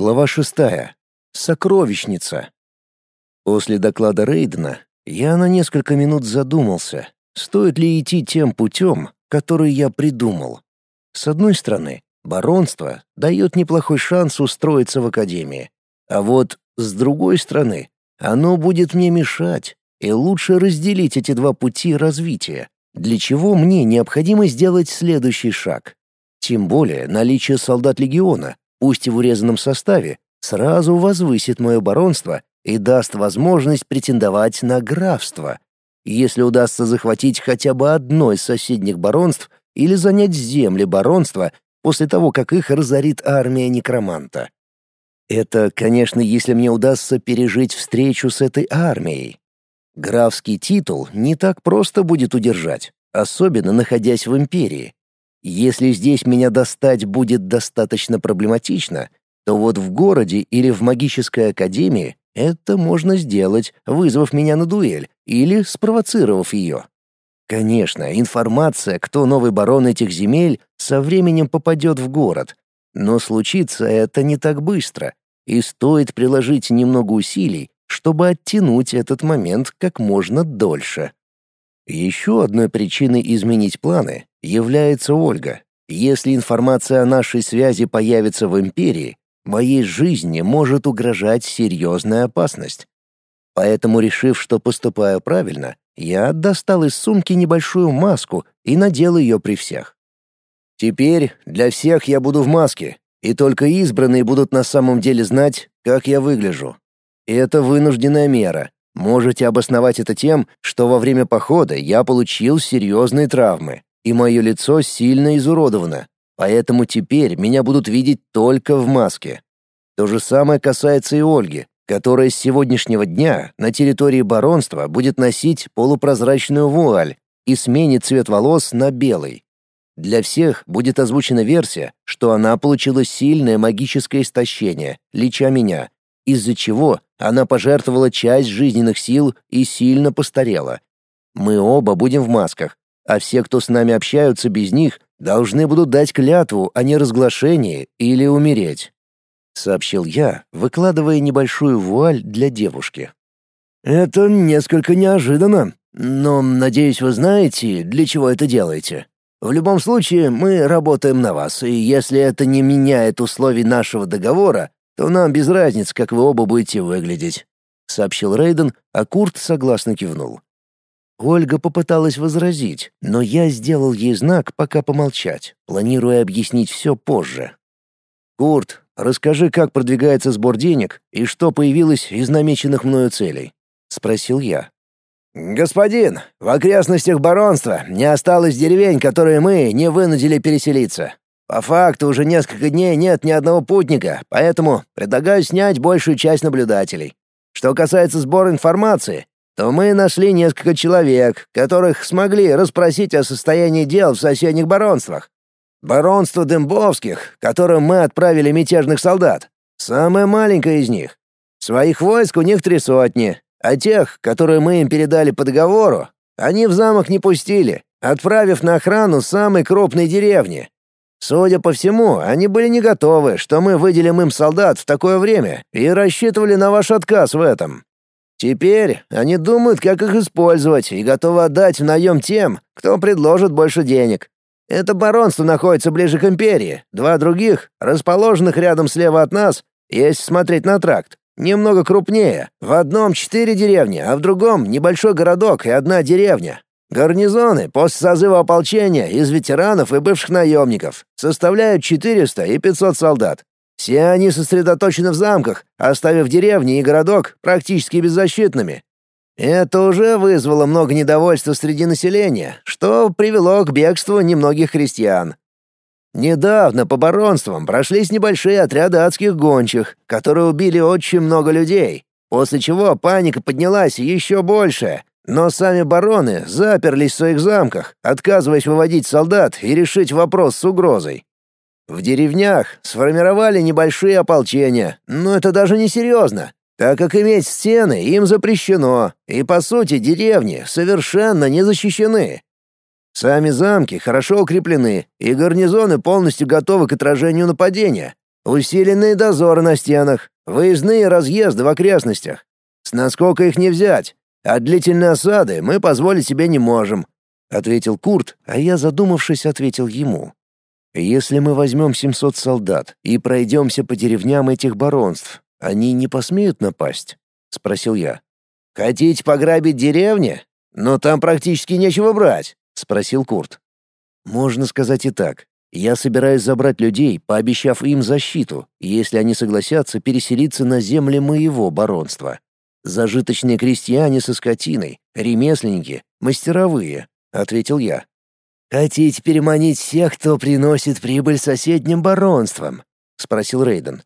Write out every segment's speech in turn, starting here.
Глава шестая. Сокровищница. После доклада Рейдена я на несколько минут задумался, стоит ли идти тем путем, который я придумал. С одной стороны, баронство дает неплохой шанс устроиться в академии. А вот с другой стороны, оно будет мне мешать, и лучше разделить эти два пути развития, для чего мне необходимо сделать следующий шаг. Тем более наличие солдат легиона, пусть и в урезанном составе, сразу возвысит мое баронство и даст возможность претендовать на графство. Если удастся захватить хотя бы одно из соседних баронств или занять земли баронства после того, как их разорит армия некроманта. Это, конечно, если мне удастся пережить встречу с этой армией. Графский титул не так просто будет удержать, особенно находясь в империи. Если здесь меня достать будет достаточно проблематично, то вот в городе или в магической академии это можно сделать, вызвав меня на дуэль или спровоцировав ее. Конечно, информация, кто новый барон этих земель, со временем попадет в город, но случится это не так быстро, и стоит приложить немного усилий, чтобы оттянуть этот момент как можно дольше. Еще одной причиной изменить планы является Ольга. Если информация о нашей связи появится в Империи, моей жизни может угрожать серьезная опасность. Поэтому, решив, что поступаю правильно, я достал из сумки небольшую маску и надел ее при всех. Теперь для всех я буду в маске, и только избранные будут на самом деле знать, как я выгляжу. И это вынужденная мера, Можете обосновать это тем, что во время похода я получил серьезные травмы, и мое лицо сильно изуродовано, поэтому теперь меня будут видеть только в маске. То же самое касается и Ольги, которая с сегодняшнего дня на территории баронства будет носить полупрозрачную вуаль и сменит цвет волос на белый. Для всех будет озвучена версия, что она получила сильное магическое истощение, леча меня, из-за чего она пожертвовала часть жизненных сил и сильно постарела. Мы оба будем в масках, а все, кто с нами общаются без них, должны будут дать клятву о неразглашении или умереть», — сообщил я, выкладывая небольшую вуаль для девушки. «Это несколько неожиданно, но, надеюсь, вы знаете, для чего это делаете. В любом случае, мы работаем на вас, и если это не меняет условий нашего договора, то нам без разницы, как вы оба будете выглядеть», — сообщил Рейден, а Курт согласно кивнул. Ольга попыталась возразить, но я сделал ей знак пока помолчать, планируя объяснить все позже. «Курт, расскажи, как продвигается сбор денег и что появилось из намеченных мною целей», — спросил я. «Господин, в окрестностях баронства не осталось деревень, которые мы не вынудили переселиться. По факту уже несколько дней нет ни одного путника, поэтому предлагаю снять большую часть наблюдателей. Что касается сбора информации, то мы нашли несколько человек, которых смогли расспросить о состоянии дел в соседних баронствах. Баронство Дембовских, которым мы отправили мятежных солдат, самое маленькое из них. Своих войск у них три сотни, а тех, которые мы им передали по договору, они в замок не пустили, отправив на охрану самой крупной деревни, Судя по всему, они были не готовы, что мы выделим им солдат в такое время и рассчитывали на ваш отказ в этом. Теперь они думают, как их использовать, и готовы отдать в наем тем, кто предложит больше денег. Это баронство находится ближе к империи. Два других, расположенных рядом слева от нас, есть смотреть на тракт. Немного крупнее. В одном четыре деревни, а в другом небольшой городок и одна деревня. Гарнизоны после созыва ополчения из ветеранов и бывших наемников составляют 400 и 500 солдат. Все они сосредоточены в замках, оставив деревни и городок практически беззащитными. Это уже вызвало много недовольства среди населения, что привело к бегству немногих христиан. Недавно по баронствам прошлись небольшие отряды адских гончих, которые убили очень много людей, после чего паника поднялась еще больше, но сами бароны заперлись в своих замках, отказываясь выводить солдат и решить вопрос с угрозой. В деревнях сформировали небольшие ополчения, но это даже не серьезно, так как иметь стены им запрещено, и, по сути, деревни совершенно не защищены. Сами замки хорошо укреплены, и гарнизоны полностью готовы к отражению нападения. Усиленные дозоры на стенах, выездные разъезды в окрестностях. С наскока их не взять, а длительные осады мы позволить себе не можем», — ответил Курт, а я, задумавшись, ответил ему. «Если мы возьмем 700 солдат и пройдемся по деревням этих баронств, они не посмеют напасть?» — спросил я. «Хотите пограбить деревни? Но там практически нечего брать», — спросил Курт. «Можно сказать и так. Я собираюсь забрать людей, пообещав им защиту, если они согласятся переселиться на земли моего баронства. Зажиточные крестьяне со скотиной, ремесленники, мастеровые, ответил я. Хотите переманить всех, кто приносит прибыль соседним баронствам? спросил Рейден.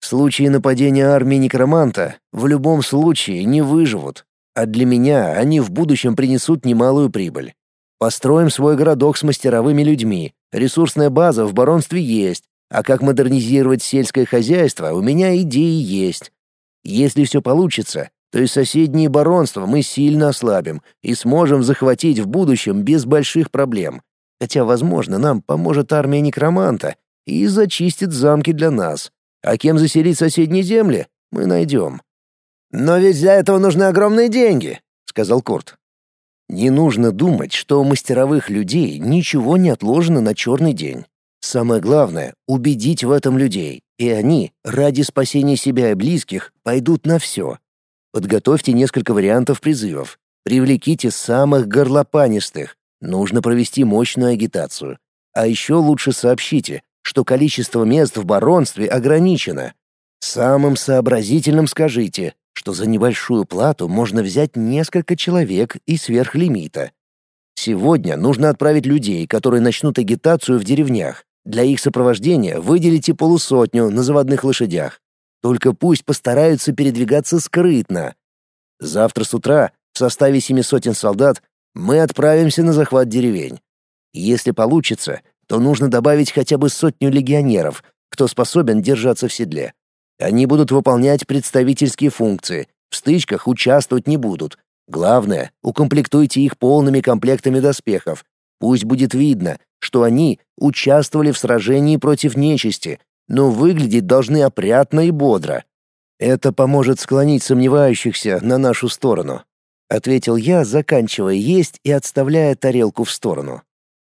В случае нападения армии некроманта в любом случае не выживут, а для меня они в будущем принесут немалую прибыль. Построим свой городок с мастеровыми людьми. Ресурсная база в баронстве есть. А как модернизировать сельское хозяйство, у меня идеи есть. Если все получится, то и соседние баронства мы сильно ослабим и сможем захватить в будущем без больших проблем. Хотя, возможно, нам поможет армия некроманта и зачистит замки для нас. А кем заселить соседние земли, мы найдем. «Но ведь для этого нужны огромные деньги», — сказал Курт. Не нужно думать, что у мастеровых людей ничего не отложено на черный день. Самое главное — убедить в этом людей, и они, ради спасения себя и близких, пойдут на все. Подготовьте несколько вариантов призывов. Привлеките самых горлопанистых. Нужно провести мощную агитацию. А еще лучше сообщите, что количество мест в баронстве ограничено. Самым сообразительным скажите, что за небольшую плату можно взять несколько человек и сверхлимита. Сегодня нужно отправить людей, которые начнут агитацию в деревнях. Для их сопровождения выделите полусотню на заводных лошадях. Только пусть постараются передвигаться скрытно. Завтра с утра в составе семи сотен солдат мы отправимся на захват деревень. Если получится, то нужно добавить хотя бы сотню легионеров, кто способен держаться в седле. Они будут выполнять представительские функции, в стычках участвовать не будут. Главное, укомплектуйте их полными комплектами доспехов. Пусть будет видно, что они участвовали в сражении против нечисти, но выглядеть должны опрятно и бодро. Это поможет склонить сомневающихся на нашу сторону, ответил я, заканчивая есть и отставляя тарелку в сторону.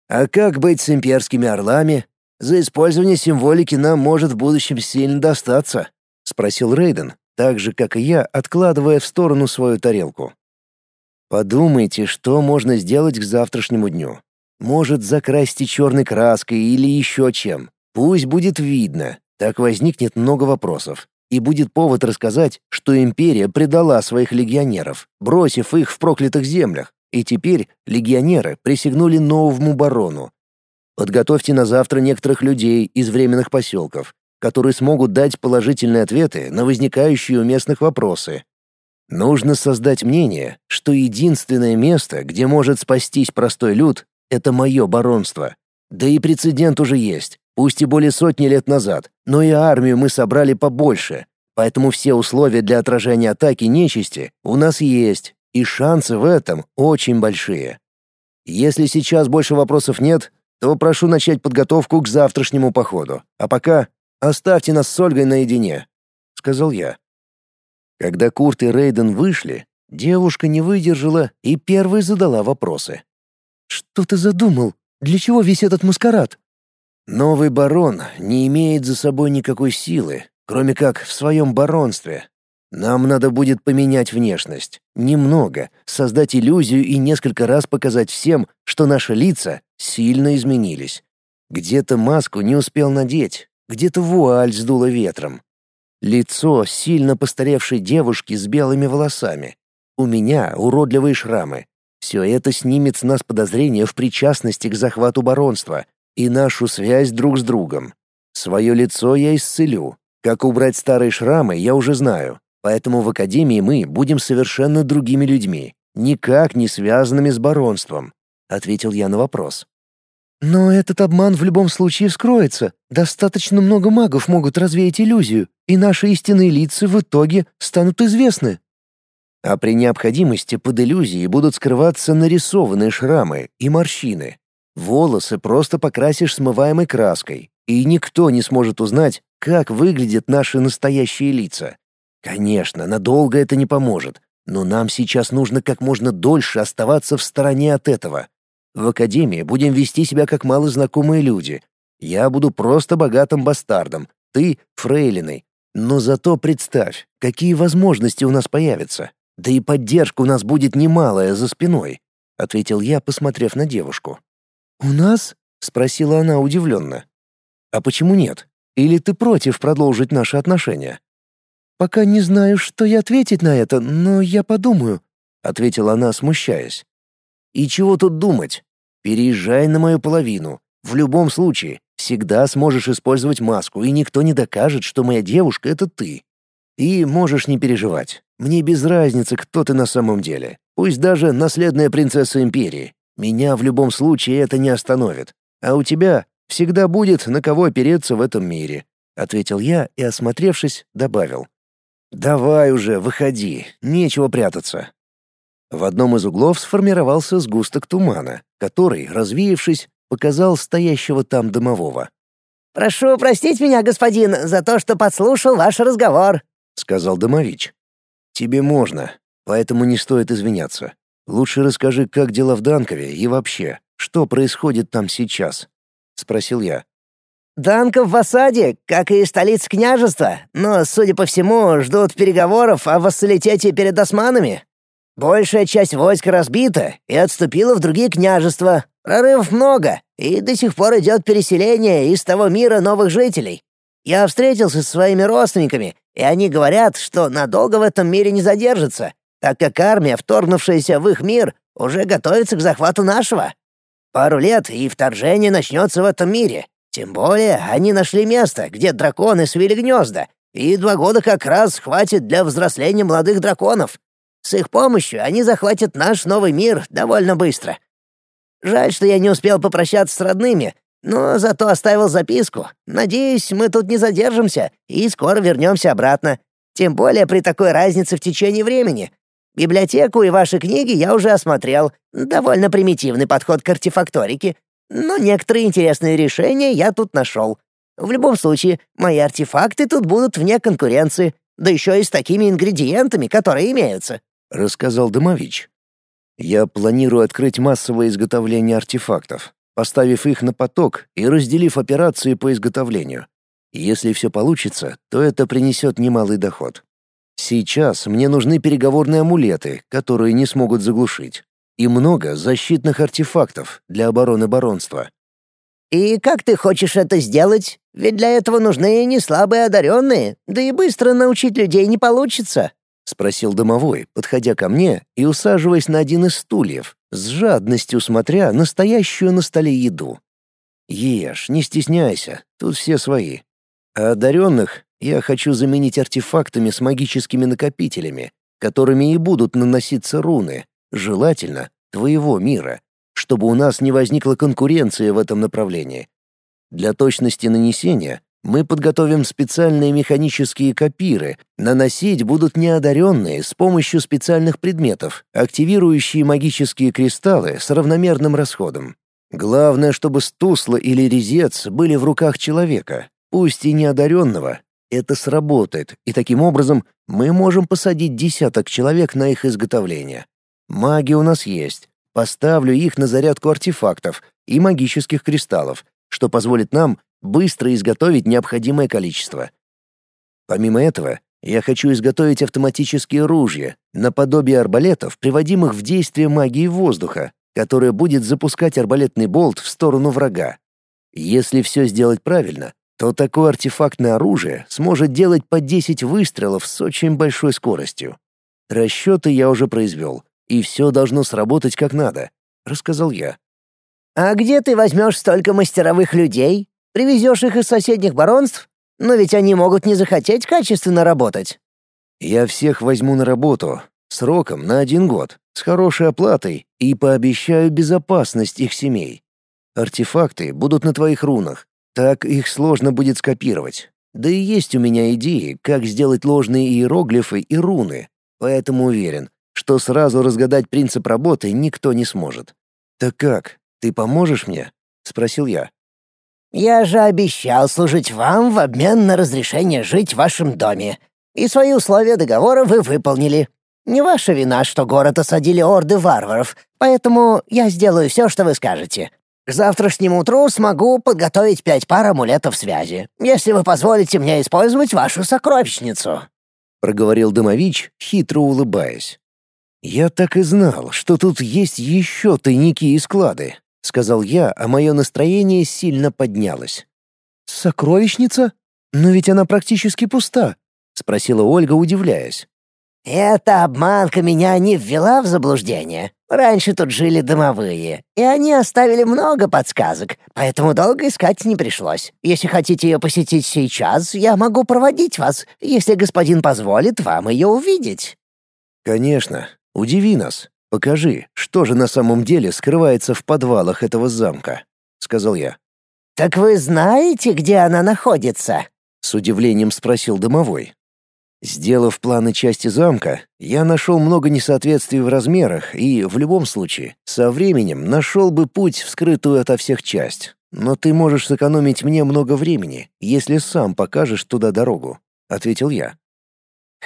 А как быть с имперскими орлами? За использование символики нам может в будущем сильно достаться спросил Рейден, так же как и я, откладывая в сторону свою тарелку. Подумайте, что можно сделать к завтрашнему дню. Может, закрасьте черной краской или еще чем. Пусть будет видно. Так возникнет много вопросов. И будет повод рассказать, что империя предала своих легионеров, бросив их в проклятых землях, и теперь легионеры присягнули новому барону. Подготовьте на завтра некоторых людей из временных поселков, которые смогут дать положительные ответы на возникающие у местных вопросы. Нужно создать мнение, что единственное место, где может спастись простой люд, это мое баронство. Да и прецедент уже есть, пусть и более сотни лет назад, но и армию мы собрали побольше, поэтому все условия для отражения атаки нечисти у нас есть, и шансы в этом очень большие. Если сейчас больше вопросов нет, то прошу начать подготовку к завтрашнему походу. А пока Оставьте нас с Ольгой наедине», — сказал я. Когда Курт и Рейден вышли, девушка не выдержала и первой задала вопросы. «Что ты задумал? Для чего весь этот маскарад?» «Новый барон не имеет за собой никакой силы, кроме как в своем баронстве. Нам надо будет поменять внешность. Немного, создать иллюзию и несколько раз показать всем, что наши лица сильно изменились. Где-то маску не успел надеть, где-то вуаль сдуло ветром. Лицо сильно постаревшей девушки с белыми волосами. У меня уродливые шрамы. Все это снимет с нас подозрение в причастности к захвату баронства и нашу связь друг с другом. Свое лицо я исцелю. Как убрать старые шрамы, я уже знаю. Поэтому в академии мы будем совершенно другими людьми, никак не связанными с баронством, ответил я на вопрос. Но этот обман в любом случае вскроется. Достаточно много магов могут развеять иллюзию, и наши истинные лица в итоге станут известны. А при необходимости под иллюзией будут скрываться нарисованные шрамы и морщины. Волосы просто покрасишь смываемой краской, и никто не сможет узнать, как выглядят наши настоящие лица. Конечно, надолго это не поможет, но нам сейчас нужно как можно дольше оставаться в стороне от этого. В академии будем вести себя как малознакомые люди. Я буду просто богатым бастардом, ты — фрейлиной. Но зато представь, какие возможности у нас появятся. Да и поддержка у нас будет немалая за спиной, — ответил я, посмотрев на девушку. «У нас?» — спросила она удивленно. «А почему нет? Или ты против продолжить наши отношения?» «Пока не знаю, что я ответить на это, но я подумаю», — ответила она, смущаясь. «И чего тут думать? Переезжай на мою половину. В любом случае, всегда сможешь использовать маску, и никто не докажет, что моя девушка — это ты. И можешь не переживать. Мне без разницы, кто ты на самом деле. Пусть даже наследная принцесса империи. Меня в любом случае это не остановит. А у тебя всегда будет на кого опереться в этом мире», — ответил я и, осмотревшись, добавил. «Давай уже, выходи, нечего прятаться». В одном из углов сформировался сгусток тумана, который, развеявшись, показал стоящего там домового. «Прошу простить меня, господин, за то, что подслушал ваш разговор», — сказал домович. «Тебе можно, поэтому не стоит извиняться. Лучше расскажи, как дела в Данкове и вообще, что происходит там сейчас?» — спросил я. «Данков в осаде, как и столица княжества, но, судя по всему, ждут переговоров о вассалитете перед османами. Большая часть войск разбита и отступила в другие княжества. Прорывов много, и до сих пор идет переселение из того мира новых жителей. Я встретился со своими родственниками, и они говорят, что надолго в этом мире не задержатся, так как армия, вторгнувшаяся в их мир, уже готовится к захвату нашего. Пару лет, и вторжение начнется в этом мире. Тем более они нашли место, где драконы свили гнезда, и два года как раз хватит для взросления молодых драконов. С их помощью они захватят наш новый мир довольно быстро. Жаль, что я не успел попрощаться с родными, но зато оставил записку. Надеюсь, мы тут не задержимся и скоро вернемся обратно. Тем более при такой разнице в течение времени. Библиотеку и ваши книги я уже осмотрел. Довольно примитивный подход к артефакторике. Но некоторые интересные решения я тут нашел. В любом случае, мои артефакты тут будут вне конкуренции, да еще и с такими ингредиентами, которые имеются», — рассказал Домович. «Я планирую открыть массовое изготовление артефактов, поставив их на поток и разделив операции по изготовлению. Если все получится, то это принесет немалый доход. Сейчас мне нужны переговорные амулеты, которые не смогут заглушить, и много защитных артефактов для обороны баронства. «И как ты хочешь это сделать? Ведь для этого нужны не слабые одаренные, да и быстро научить людей не получится», — спросил домовой, подходя ко мне и усаживаясь на один из стульев, с жадностью смотря настоящую на столе еду. «Ешь, не стесняйся, тут все свои. А одаренных я хочу заменить артефактами с магическими накопителями, которыми и будут наноситься руны, желательно твоего мира, чтобы у нас не возникла конкуренция в этом направлении. Для точности нанесения мы подготовим специальные механические копиры. Наносить будут неодаренные с помощью специальных предметов, активирующие магические кристаллы с равномерным расходом. Главное, чтобы стусла или резец были в руках человека, пусть и неодаренного, это сработает, и таким образом мы можем посадить десяток человек на их изготовление. Маги у нас есть. Поставлю их на зарядку артефактов и магических кристаллов, что позволит нам быстро изготовить необходимое количество. Помимо этого, я хочу изготовить автоматические ружья, наподобие арбалетов, приводимых в действие магии воздуха, которая будет запускать арбалетный болт в сторону врага. Если все сделать правильно, то такое артефактное оружие сможет делать по 10 выстрелов с очень большой скоростью. Расчеты я уже произвел, и все должно сработать как надо», — рассказал я. «А где ты возьмешь столько мастеровых людей? Привезешь их из соседних баронств? Но ведь они могут не захотеть качественно работать». «Я всех возьму на работу, сроком на один год, с хорошей оплатой и пообещаю безопасность их семей. Артефакты будут на твоих рунах, так их сложно будет скопировать. Да и есть у меня идеи, как сделать ложные иероглифы и руны, поэтому уверен, что сразу разгадать принцип работы никто не сможет. «Так как, ты поможешь мне?» — спросил я. Я же обещал служить вам в обмен на разрешение жить в вашем доме. И свои условия договора вы выполнили. Не ваша вина, что город осадили орды варваров, поэтому я сделаю все, что вы скажете. К завтрашнему утру смогу подготовить пять пар амулетов связи, если вы позволите мне использовать вашу сокровищницу», — проговорил Домович, хитро улыбаясь. «Я так и знал, что тут есть еще тайники и склады», — сказал я, а мое настроение сильно поднялось. «Сокровищница? Но ведь она практически пуста», — спросила Ольга, удивляясь. «Эта обманка меня не ввела в заблуждение. Раньше тут жили домовые, и они оставили много подсказок, поэтому долго искать не пришлось. Если хотите ее посетить сейчас, я могу проводить вас, если господин позволит вам ее увидеть». «Конечно. Удиви нас. Покажи, что же на самом деле скрывается в подвалах этого замка», — сказал я. «Так вы знаете, где она находится?» — с удивлением спросил домовой. Сделав планы части замка, я нашел много несоответствий в размерах и, в любом случае, со временем нашел бы путь в скрытую ото всех часть. Но ты можешь сэкономить мне много времени, если сам покажешь туда дорогу», — ответил я.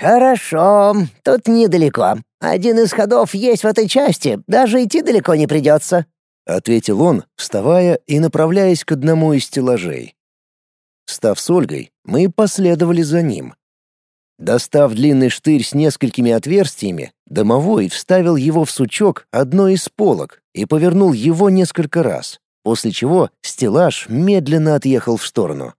«Хорошо, тут недалеко. Один из ходов есть в этой части, даже идти далеко не придется», — ответил он, вставая и направляясь к одному из стеллажей. Став с Ольгой, мы последовали за ним — Достав длинный штырь с несколькими отверстиями, домовой вставил его в сучок одной из полок и повернул его несколько раз, после чего стеллаж медленно отъехал в сторону.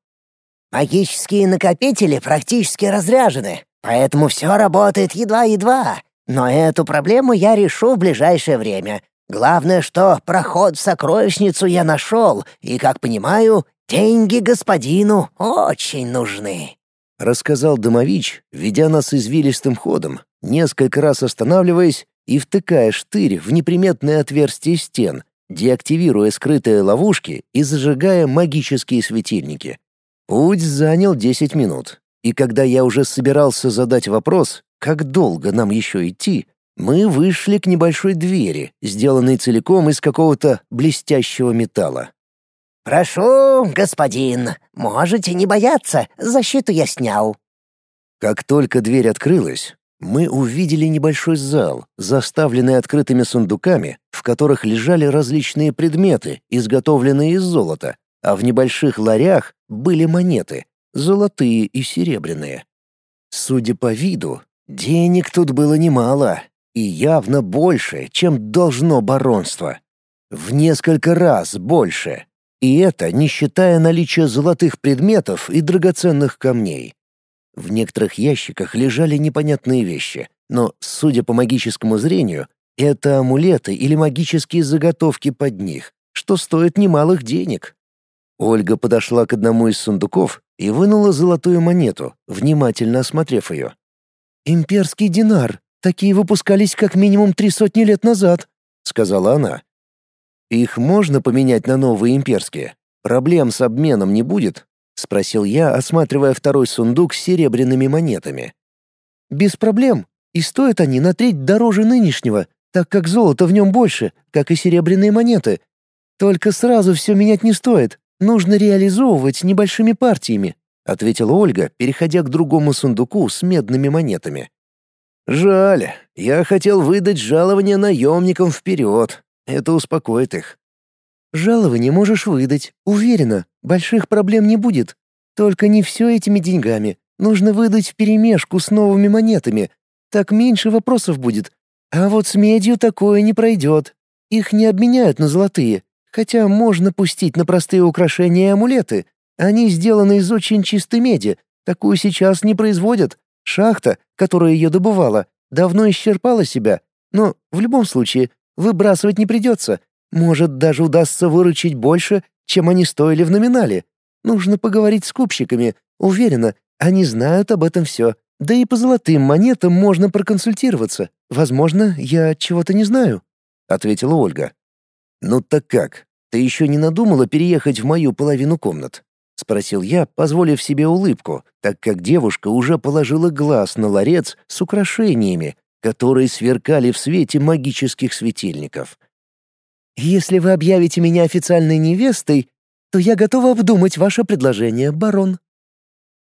«Магические накопители практически разряжены, поэтому все работает едва-едва. Но эту проблему я решу в ближайшее время. Главное, что проход в сокровищницу я нашел, и, как понимаю, деньги господину очень нужны» рассказал Домович, ведя нас извилистым ходом, несколько раз останавливаясь и втыкая штырь в неприметное отверстие стен, деактивируя скрытые ловушки и зажигая магические светильники. Путь занял десять минут, и когда я уже собирался задать вопрос, как долго нам еще идти, мы вышли к небольшой двери, сделанной целиком из какого-то блестящего металла. «Прошу, господин, можете не бояться, защиту я снял». Как только дверь открылась, мы увидели небольшой зал, заставленный открытыми сундуками, в которых лежали различные предметы, изготовленные из золота, а в небольших ларях были монеты, золотые и серебряные. Судя по виду, денег тут было немало, и явно больше, чем должно баронство. В несколько раз больше. И это не считая наличия золотых предметов и драгоценных камней. В некоторых ящиках лежали непонятные вещи, но, судя по магическому зрению, это амулеты или магические заготовки под них, что стоит немалых денег. Ольга подошла к одному из сундуков и вынула золотую монету, внимательно осмотрев ее. «Имперский динар. Такие выпускались как минимум три сотни лет назад», — сказала она. «Их можно поменять на новые имперские? Проблем с обменом не будет?» — спросил я, осматривая второй сундук с серебряными монетами. «Без проблем. И стоят они на треть дороже нынешнего, так как золота в нем больше, как и серебряные монеты. Только сразу все менять не стоит. Нужно реализовывать небольшими партиями», — ответила Ольга, переходя к другому сундуку с медными монетами. «Жаль. Я хотел выдать жалование наемникам вперед, это успокоит их. Жалование можешь выдать, уверена, больших проблем не будет. Только не все этими деньгами. Нужно выдать вперемешку с новыми монетами. Так меньше вопросов будет. А вот с медью такое не пройдет. Их не обменяют на золотые. Хотя можно пустить на простые украшения и амулеты. Они сделаны из очень чистой меди. Такую сейчас не производят. Шахта, которая ее добывала, давно исчерпала себя. Но в любом случае Выбрасывать не придется. Может, даже удастся выручить больше, чем они стоили в номинале. Нужно поговорить с купщиками. Уверена, они знают об этом все. Да и по золотым монетам можно проконсультироваться. Возможно, я чего-то не знаю», — ответила Ольга. «Ну так как? Ты еще не надумала переехать в мою половину комнат?» — спросил я, позволив себе улыбку, так как девушка уже положила глаз на ларец с украшениями, которые сверкали в свете магических светильников. «Если вы объявите меня официальной невестой, то я готова обдумать ваше предложение, барон».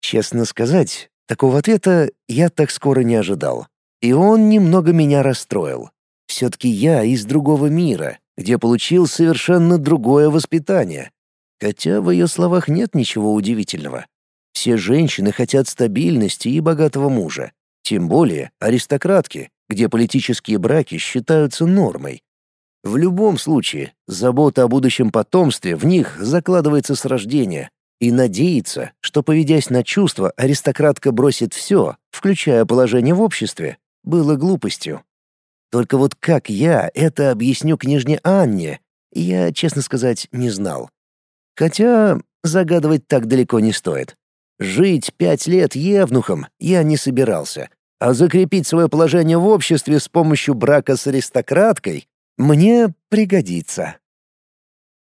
Честно сказать, такого ответа я так скоро не ожидал. И он немного меня расстроил. Все-таки я из другого мира, где получил совершенно другое воспитание. Хотя в ее словах нет ничего удивительного. Все женщины хотят стабильности и богатого мужа. Тем более аристократки, где политические браки считаются нормой. В любом случае, забота о будущем потомстве в них закладывается с рождения, и надеяться, что, поведясь на чувства, аристократка бросит все, включая положение в обществе, было глупостью. Только вот как я это объясню княжне Анне, я, честно сказать, не знал. Хотя загадывать так далеко не стоит. Жить пять лет евнухом я не собирался, а закрепить свое положение в обществе с помощью брака с аристократкой мне пригодится.